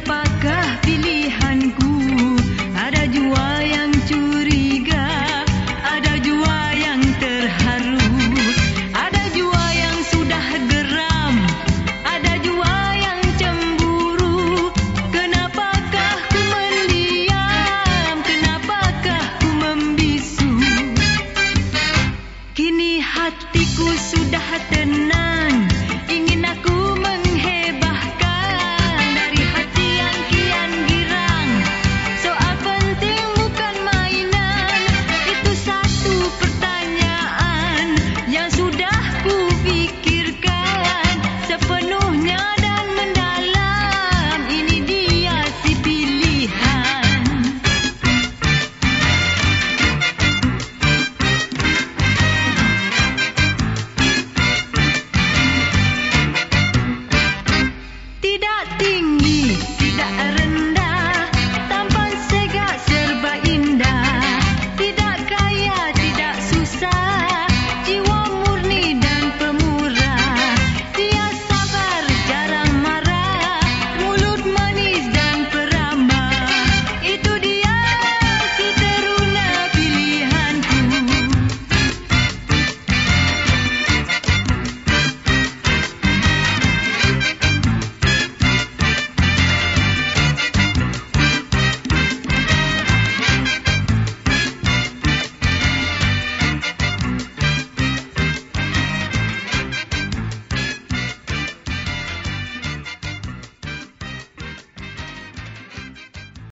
para